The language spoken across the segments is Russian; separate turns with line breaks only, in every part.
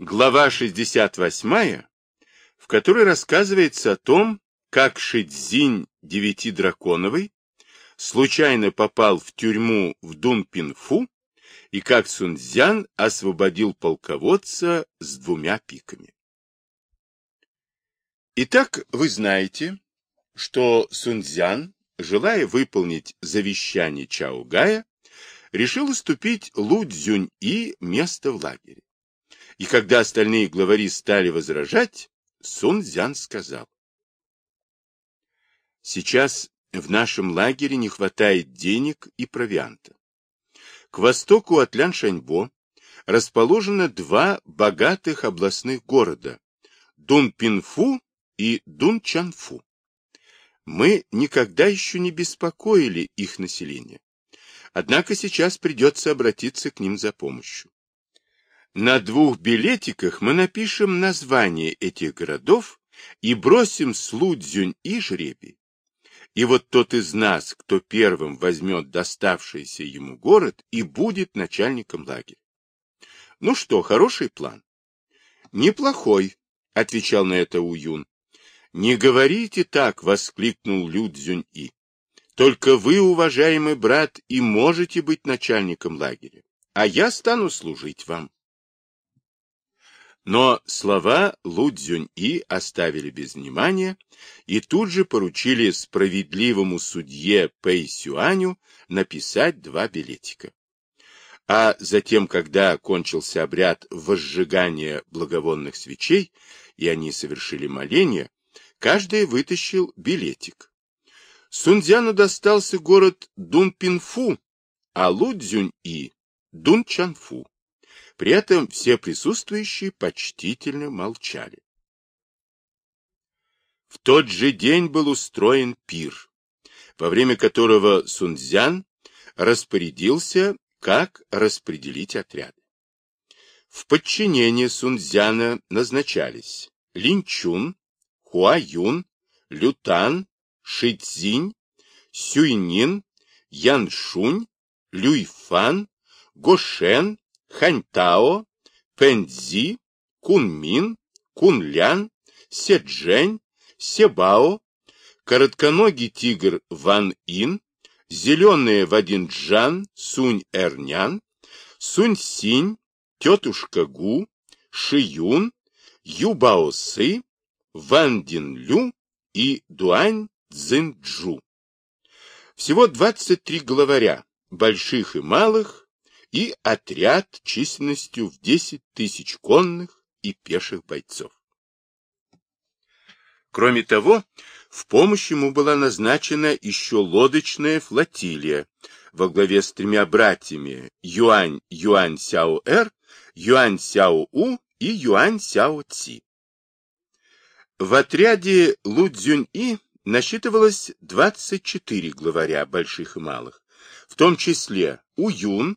глава 68, в которой рассказывается о том, как Шидзинь Девятидраконовый случайно попал в тюрьму в Дунпинфу и как Сунцзян освободил полководца с двумя пиками. Итак, вы знаете, что Сунцзян, желая выполнить завещание Чао-Гая, решил уступить Лу Цзюнь-И место в лагере. И когда остальные главари стали возражать, Сунцзян сказал. Сейчас в нашем лагере не хватает денег и провианта. К востоку от Ляншаньбо расположено два богатых областных города – Дунпинфу и Дунчанфу. Мы никогда еще не беспокоили их население. Однако сейчас придется обратиться к ним за помощью. На двух билетиках мы напишем название этих городов и бросим Слудзюнь и жребий. И вот тот из нас, кто первым возьмет доставшийся ему город и будет начальником лагеря. Ну что, хороший план? Неплохой, отвечал на это Уюн. Не говорите так, воскликнул Лю Цзюнь-И. Только вы, уважаемый брат, и можете быть начальником лагеря, а я стану служить вам. Но слова Лу Цзюнь-И оставили без внимания и тут же поручили справедливому судье Пэй Сюаню написать два билетика. А затем, когда кончился обряд возжигания благовонных свечей, и они совершили моление, каждый вытащил билетик. Сунцзяну достался город Дунпинфу, а Лу Цзюнь-И – Дунчанфу. При этом все присутствующие почтительно молчали. В тот же день был устроен пир, во время которого Сунцзян распорядился, как распределить отряды. В подчинение Сунцзяна назначались Линчун, Хуаюн, Лютан, Шицзинь, Сюйнин, Яншунь, Люйфан, Гошен, Ханьтао, Пэнцзи, Кунмин, Кунлян, Седжень, Себао, коротконогий тигр Ван Ин, зеленые Вадинджан, Сунь-Эрнян, Сунь-Синь, тетушка Гу, Шиюн, Юбаосы, Ван Динлю и Дуань Цзинджу. Всего 23 главаря, больших и малых, и отряд численностью в 10 тысяч конных и пеших бойцов. Кроме того, в помощь ему была назначена еще лодочная флотилия во главе с тремя братьями Юань Юань Сяо Эр, Юань Сяо У и Юань Сяо Ци. В отряде Лу Цзюнь И насчитывалось 24 главаря больших и малых, в том числе Уюн,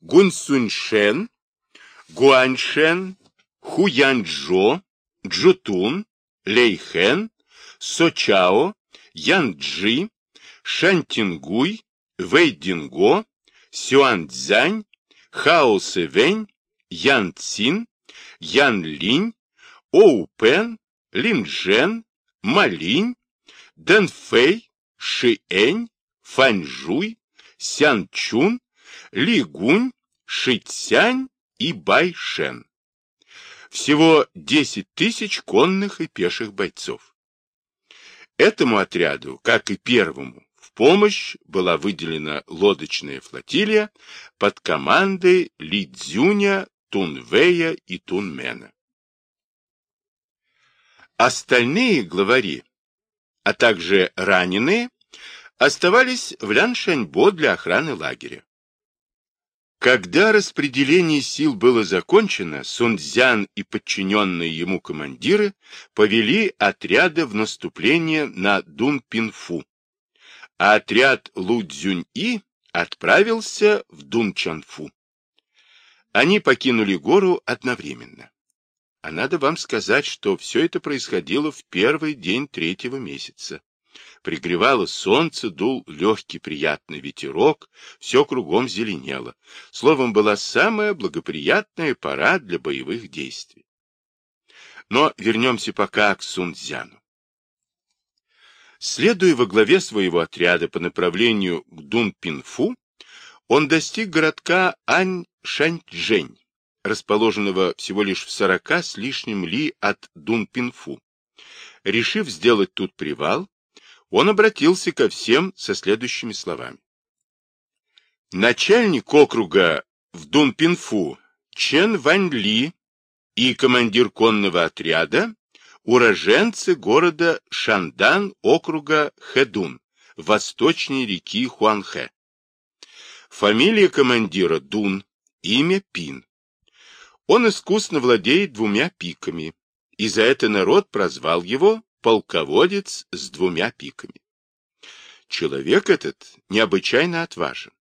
Гунсуньшен, Гуаньшен, Хуянчжо, Джутун, Лейхэн, Сочао, Янджи, Шантингуй, Вэйдинго, Сюанцзянь, Хао Сэвэнь, Ян Цин, Ян Линь, Оупен, Линжен, Малинь, Дэнфэй, Шиэнь, Фаньжуй, Сянчун, Лигунь, Шицянь и Байшен. Всего 10 тысяч конных и пеших бойцов. Этому отряду, как и первому, в помощь была выделена лодочная флотилия под командой Лидзюня, Тунвея и Тунмена. Остальные главари, а также раненые, оставались в Ляншаньбо для охраны лагеря. Когда распределение сил было закончено, Сунцзян и подчиненные ему командиры повели отряды в наступление на Дунпинфу, а отряд Лу Цзюнь-И отправился в Дунчанфу. Они покинули гору одновременно. А надо вам сказать, что все это происходило в первый день третьего месяца. Пригревало солнце, дул легкий приятный ветерок, все кругом зеленело. Словом, была самая благоприятная пора для боевых действий. Но вернемся пока к Сунцзяну. Следуя во главе своего отряда по направлению к Дунпинфу, он достиг городка Ань-Шаньчжэнь, расположенного всего лишь в сорока с лишним ли от Дунпинфу. Решив сделать тут привал, он обратился ко всем со следующими словами. Начальник округа в Дунпинфу Чен Вань Ли и командир конного отряда уроженцы города Шандан округа Хэдун, восточней реки Хуанхэ. Фамилия командира Дун, имя Пин. Он искусно владеет двумя пиками, и за это народ прозвал его полководец с двумя пиками. Человек этот необычайно отважен.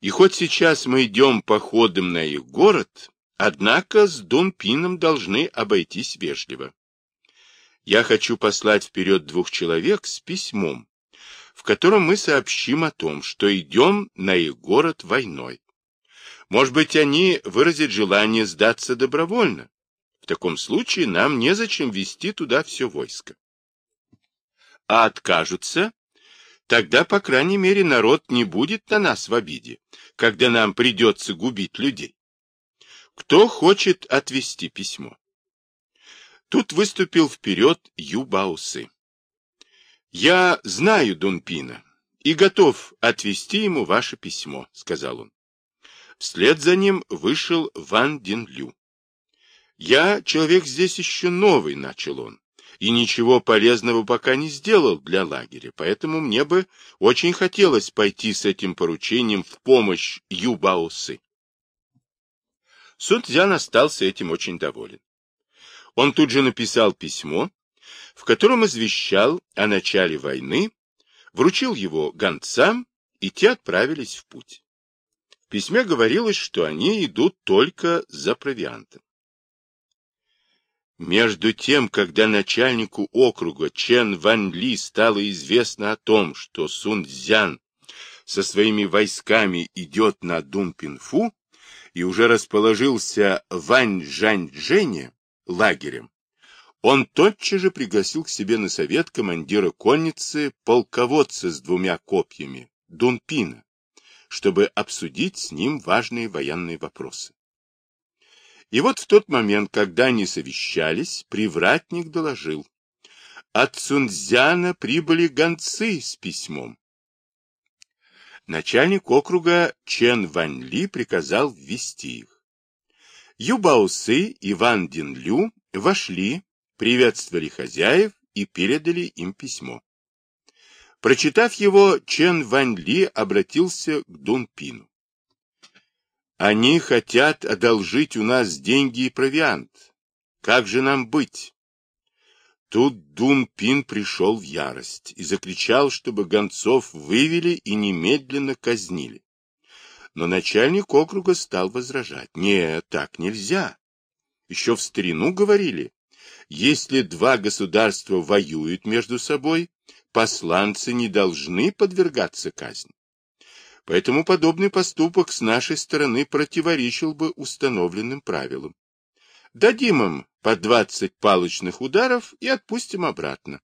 И хоть сейчас мы идем походом на их город, однако с Дунпином должны обойтись вежливо. Я хочу послать вперед двух человек с письмом, в котором мы сообщим о том, что идем на их город войной. Может быть, они выразят желание сдаться добровольно, в таком случае нам незачем вести туда все войско. А откажутся, тогда, по крайней мере, народ не будет на нас в обиде, когда нам придется губить людей. Кто хочет отвести письмо? Тут выступил вперед Юбаусы. «Я знаю Дунпина и готов отвести ему ваше письмо», — сказал он. Вслед за ним вышел Ван Динлю. «Я человек здесь еще новый», — начал он, «и ничего полезного пока не сделал для лагеря, поэтому мне бы очень хотелось пойти с этим поручением в помощь Юбаусы». Сунцзян остался этим очень доволен. Он тут же написал письмо, в котором извещал о начале войны, вручил его гонцам, и те отправились в путь. В письме говорилось, что они идут только за провиантом. Между тем, когда начальнику округа Чен Ван Ли стало известно о том, что Сун Цзян со своими войсками идет на Дунпинфу и уже расположился Вань Жань Джене лагерем, он тотчас же пригласил к себе на совет командира конницы полководца с двумя копьями, Дунпина, чтобы обсудить с ним важные военные вопросы. И вот в тот момент, когда они совещались, привратник доложил. От Цунцзяна прибыли гонцы с письмом. Начальник округа Чен Вань Ли приказал ввести их. Юбаусы и Ван Дин Лю вошли, приветствовали хозяев и передали им письмо. Прочитав его, Чен Вань Ли обратился к Дун Пину. Они хотят одолжить у нас деньги и провиант. Как же нам быть? Тут Дун Пин пришел в ярость и закричал, чтобы гонцов вывели и немедленно казнили. Но начальник округа стал возражать. Нет, так нельзя. Еще в старину говорили, если два государства воюют между собой, посланцы не должны подвергаться казни. Поэтому подобный поступок с нашей стороны противоречил бы установленным правилам. Дадим им по 20 палочных ударов и отпустим обратно.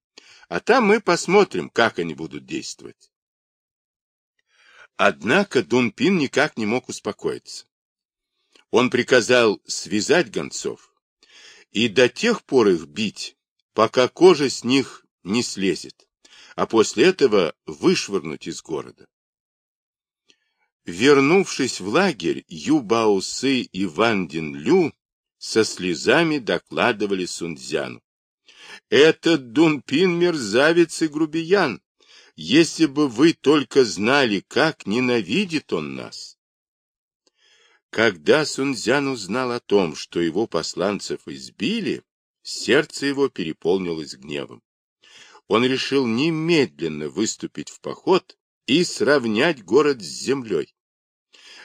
А там мы посмотрим, как они будут действовать. Однако Дунпин никак не мог успокоиться. Он приказал связать гонцов и до тех пор их бить, пока кожа с них не слезет, а после этого вышвырнуть из города. Вернувшись в лагерь, Ю Баосы и Ван Дин Лю со слезами докладывали Сунцзяну. «Этот Дунпин мерзавец и грубиян! Если бы вы только знали, как ненавидит он нас!» Когда Сунцзян узнал о том, что его посланцев избили, сердце его переполнилось гневом. Он решил немедленно выступить в поход и сравнять город с землей.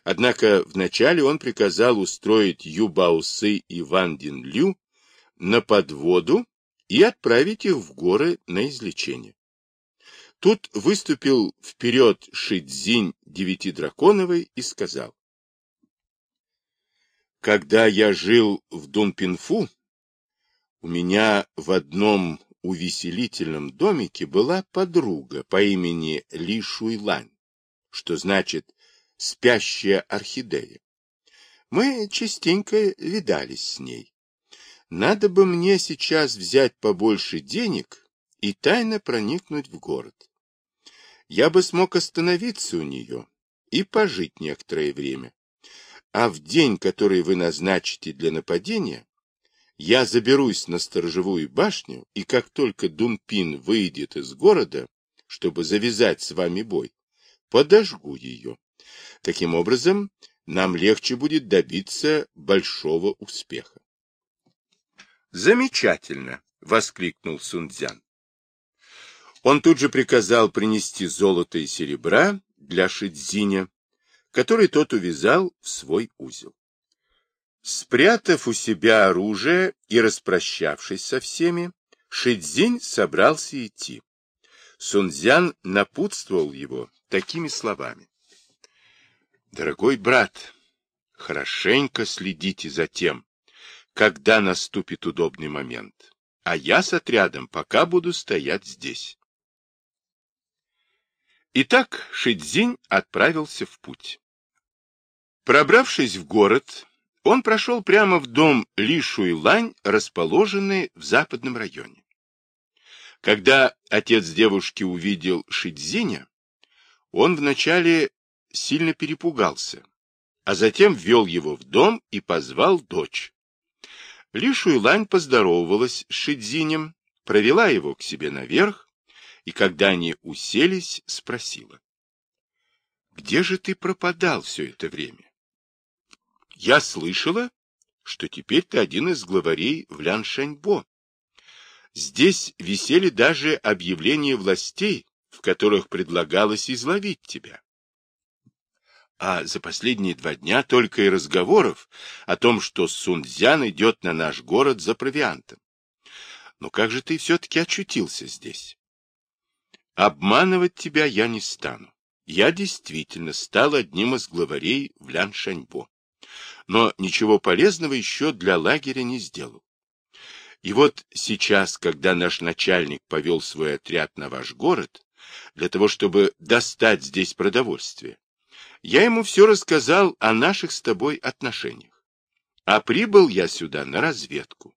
Однако вначале он приказал устроить Юбаусы и Ван Дин Лю на подводу и отправить их в горы на излечение. Тут выступил вперед Шидзинь Девятидраконовой и сказал. Когда я жил в Дунпинфу, у меня в одном увеселительном домике была подруга по имени Ли Шуйлань, что значит «спящая орхидея». Мы частенько видались с ней. Надо бы мне сейчас взять побольше денег и тайно проникнуть в город. Я бы смог остановиться у нее и пожить некоторое время. А в день, который вы назначите для нападения, я заберусь на сторожевую башню, и как только Дунпин выйдет из города, чтобы завязать с вами бой, подожгу ее. Таким образом, нам легче будет добиться большого успеха. Замечательно, воскликнул Сунцзян. Он тут же приказал принести золото и серебра для Шидзиня, который тот увязал в свой узел. Спрятав у себя оружие и распрощавшись со всеми, Шидзинь собрался идти. Сунцзян напутствовал его такими словами. Дорогой брат, хорошенько следите за тем, когда наступит удобный момент, а я с отрядом пока буду стоять здесь. Итак, Шидзинь отправился в путь. Пробравшись в город, он прошел прямо в дом Ли Шуйлань, расположенный в западном районе. Когда отец девушки увидел Шидзиня, он вначале сильно перепугался, а затем ввел его в дом и позвал дочь. Ли Шуйлань поздоровалась с Шидзинем, провела его к себе наверх, и когда они уселись, спросила. — Где же ты пропадал все это время? — Я слышала, что теперь ты один из главарей в Ляншаньбо. Здесь висели даже объявления властей, в которых предлагалось изловить тебя а за последние два дня только и разговоров о том, что Сунцзян идет на наш город за провиантом. Но как же ты все-таки очутился здесь? Обманывать тебя я не стану. Я действительно стал одним из главарей в Ляншаньбо. Но ничего полезного еще для лагеря не сделал. И вот сейчас, когда наш начальник повел свой отряд на ваш город, для того, чтобы достать здесь продовольствие, я ему все рассказал о наших с тобой отношениях. А прибыл я сюда на разведку.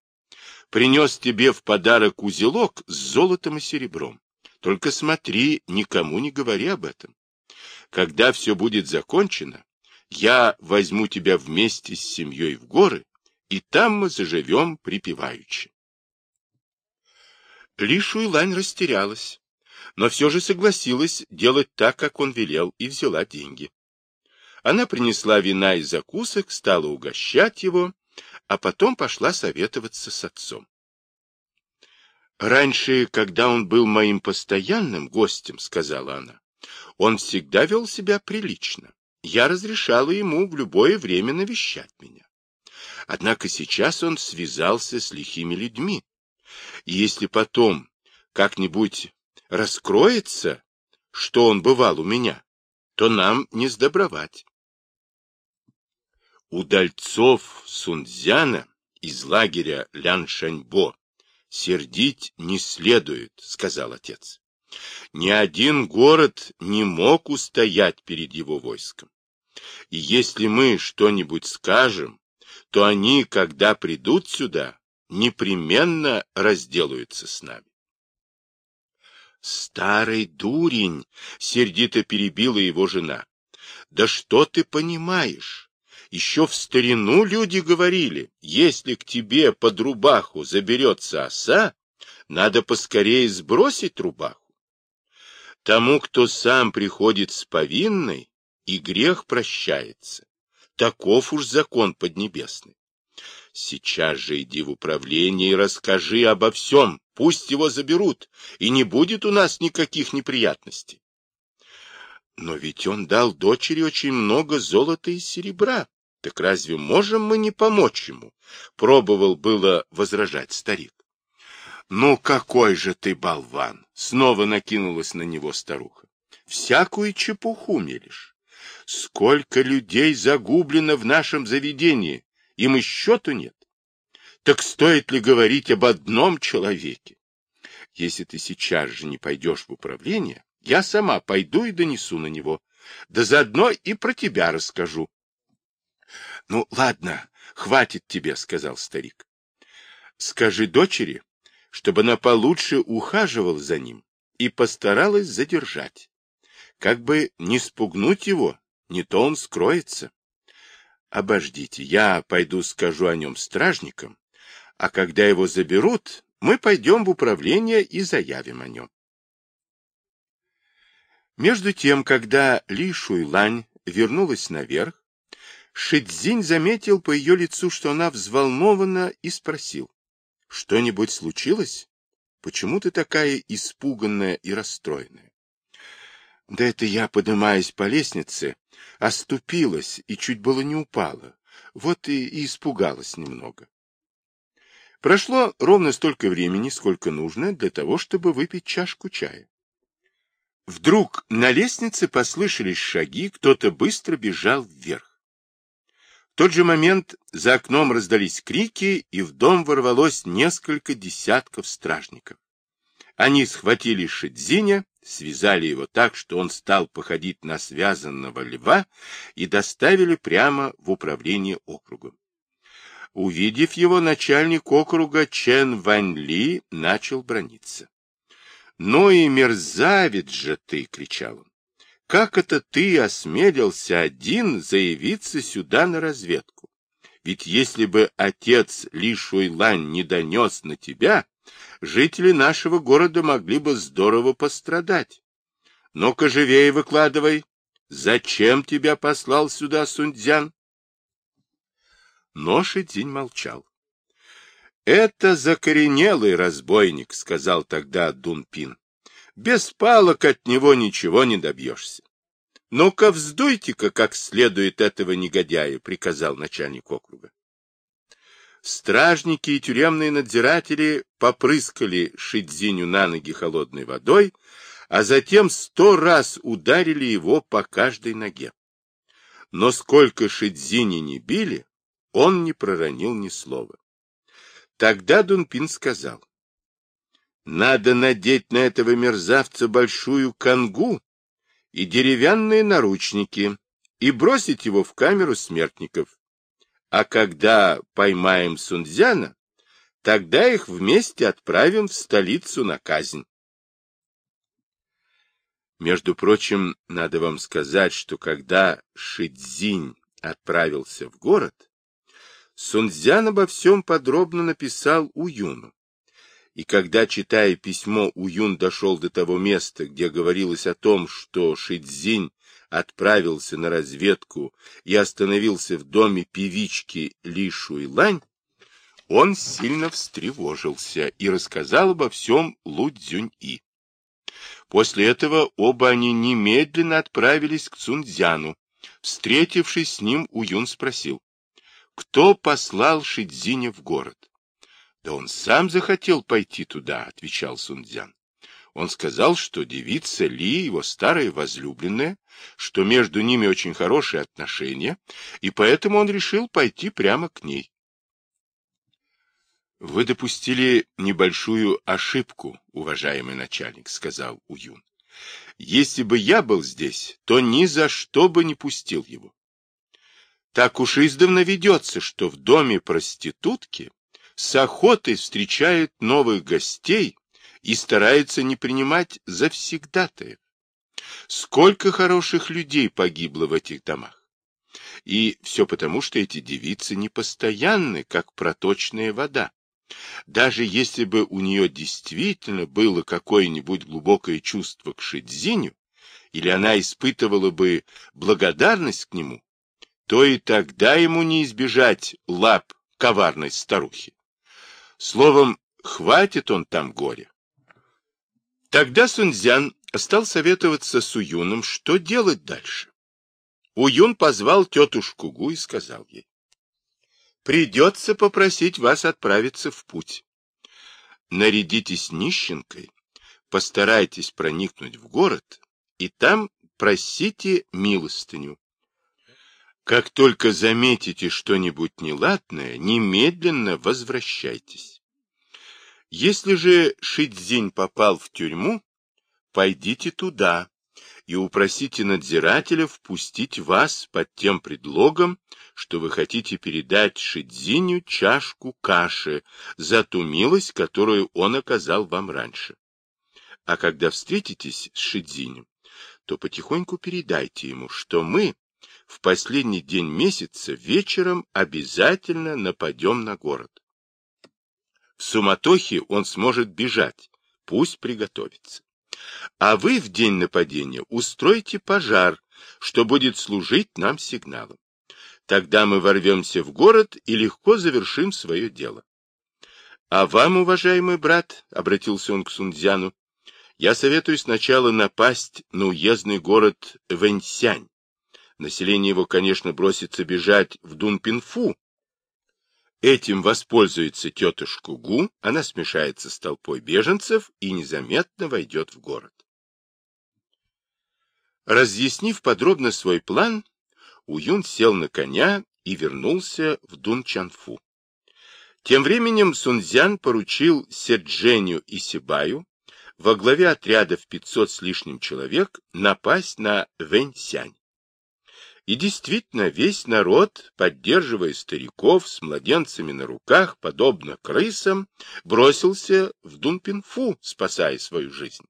Принес тебе в подарок узелок с золотом и серебром. Только смотри, никому не говори об этом. Когда все будет закончено, я возьму тебя вместе с семьей в горы, и там мы заживем припеваючи. Ли Шуйлань растерялась, но все же согласилась делать так, как он велел, и взяла деньги. Она принесла вина и закусок, стала угощать его, а потом пошла советоваться с отцом. «Раньше, когда он был моим постоянным гостем, — сказала она, — он всегда вел себя прилично. Я разрешала ему в любое время навещать меня. Однако сейчас он связался с лихими людьми. И если потом как-нибудь раскроется, что он бывал у меня, то нам не сдобровать. Удальцов Сунцзяна из лагеря Ляншаньбо сердить не следует, сказал отец. Ни один город не мог устоять перед его войском. И если мы что-нибудь скажем, то они, когда придут сюда, непременно разделаются с нами. Старый дурень, сердито перебила его жена. Да что ты понимаешь? Еще в старину люди говорили, если к тебе под рубаху заберется оса, надо поскорее сбросить рубаху. Тому, кто сам приходит с повинной, и грех прощается. Таков уж закон поднебесный. Сейчас же иди в управление и расскажи обо всем, пусть его заберут, и не будет у нас никаких неприятностей. Но ведь он дал дочери очень много золота и серебра, так разве можем мы не помочь ему? Пробовал было возражать старик. Ну, какой же ты болван! Снова накинулась на него старуха. Всякую чепуху мелешь. Сколько людей загублено в нашем заведении, им и счету нет. Так стоит ли говорить об одном человеке? Если ты сейчас же не пойдешь в управление, я сама пойду и донесу на него. Да заодно и про тебя расскажу. — Ну, ладно, хватит тебе, — сказал старик. — Скажи дочери, чтобы она получше ухаживала за ним и постаралась задержать. Как бы не спугнуть его, не то он скроется. Обождите, я пойду скажу о нем стражникам, а когда его заберут, мы пойдем в управление и заявим о нем. Между тем, когда Ли Шуйлань вернулась наверх, Шидзинь заметил по ее лицу, что она взволнована, и спросил. — Что-нибудь случилось? Почему ты такая испуганная и расстроенная? — Да это я, поднимаясь по лестнице, оступилась и чуть было не упала. Вот и, и испугалась немного. Прошло ровно столько времени, сколько нужно для того, чтобы выпить чашку чая. Вдруг на лестнице послышались шаги, кто-то быстро бежал вверх. Тот же момент за окном раздались крики, и в дом ворвалось несколько десятков стражников. Они схватили Шидзиня, связали его так, что он стал походить на связанного льва, и доставили прямо в управление округом. Увидев его, начальник округа Чен Вань Ли начал брониться. «Ну и мерзавец же ты!» — кричал он. «Как это ты осмелился один заявиться сюда на разведку? Ведь если бы отец Ли Шуйлань не донес на тебя, жители нашего города могли бы здорово пострадать. Ну-ка живее выкладывай. Зачем тебя послал сюда Сунцзян?» Но Шидзинь молчал. «Это закоренелый разбойник», — сказал тогда Дунпин. «Без палок от него ничего не добьешься». «Ну-ка, вздуйте-ка как следует этого негодяя», — приказал начальник округа. Стражники и тюремные надзиратели попрыскали Шидзиню на ноги холодной водой, а затем сто раз ударили его по каждой ноге. Но сколько Шидзини не били, он не проронил ни слова. Тогда Дунпин сказал, надо надеть на этого мерзавца большую конгу и деревянные наручники и бросить его в камеру смертников. А когда поймаем Сунцзяна, тогда их вместе отправим в столицу на казнь. Между прочим, надо вам сказать, что когда Шидзинь отправился в город, Сунцзян обо всем подробно написал Уюну. И когда, читая письмо, Уюн дошел до того места, где говорилось о том, что Шидзинь отправился на разведку и остановился в доме певички Ли Шуйлань, он сильно встревожился и рассказал обо всем Лу Цзюнь-И. После этого оба они немедленно отправились к Цунцзяну. Встретившись с ним, Уюн спросил, кто послал Шидзиня в город? Да он сам захотел пойти туда, отвечал Сунцзян. Он сказал, что девица Ли, его старая возлюбленная, что между ними очень хорошие отношения, и поэтому он решил пойти прямо к ней. Вы допустили небольшую ошибку, уважаемый начальник, сказал Уюн. Если бы я был здесь, то ни за что бы не пустил его. Так уж издавна ведется, что в доме проститутки с охотой встречают новых гостей и стараются не принимать завсегдатаев. Сколько хороших людей погибло в этих домах. И все потому, что эти девицы непостоянны, как проточная вода. Даже если бы у нее действительно было какое-нибудь глубокое чувство к Шидзиню, или она испытывала бы благодарность к нему, то и тогда ему не избежать лап коварной старухи. Словом, хватит он там горя. Тогда Сунцзян стал советоваться с Уюном, что делать дальше. Уюн позвал тетушку Гу и сказал ей, «Придется попросить вас отправиться в путь. нарядитесь нищенкой, постарайтесь проникнуть в город, и там просите милостыню. Как только заметите что-нибудь неладное, немедленно возвращайтесь. Если же Шидзинь попал в тюрьму, пойдите туда и упросите надзирателя впустить вас под тем предлогом, что вы хотите передать Шидзиню чашку каши за ту милость, которую он оказал вам раньше. А когда встретитесь с Шидзинем, то потихоньку передайте ему, что мы в последний день месяца вечером обязательно нападем на город. В суматохе он сможет бежать, пусть приготовится. А вы в день нападения устройте пожар, что будет служить нам сигналом. Тогда мы ворвемся в город и легко завершим свое дело. — А вам, уважаемый брат, — обратился он к Сунцзяну, — я советую сначала напасть на уездный город Вэньсянь. Население его, конечно, бросится бежать в Дунпинфу. Этим воспользуется тетушка Гу, она смешается с толпой беженцев и незаметно войдет в город. Разъяснив подробно свой план, Уюн сел на коня и вернулся в Дунчанфу. Тем временем Сунцзян поручил Седженю и Сибаю во главе отряда в 500 с лишним человек напасть на Вэньсянь. И действительно, весь народ, поддерживая стариков с младенцами на руках, подобно крысам, бросился в Дунпинфу, спасая свою жизнь.